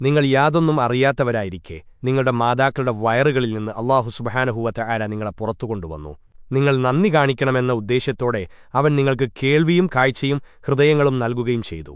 നിങ്ങൾ യാതൊന്നും അറിയാത്തവരായിരിക്കെ. നിങ്ങളുടെ മാതാക്കളുടെ വയറുകളിൽ നിന്ന് അള്ളാഹു സുബഹാനഹുവറ്റ ആര നിങ്ങളെ പുറത്തുകൊണ്ടുവന്നു നിങ്ങൾ നന്ദി കാണിക്കണമെന്ന ഉദ്ദേശ്യത്തോടെ അവൻ നിങ്ങൾക്ക് കേൾവിയും കാഴ്ചയും ഹൃദയങ്ങളും നൽകുകയും ചെയ്തു.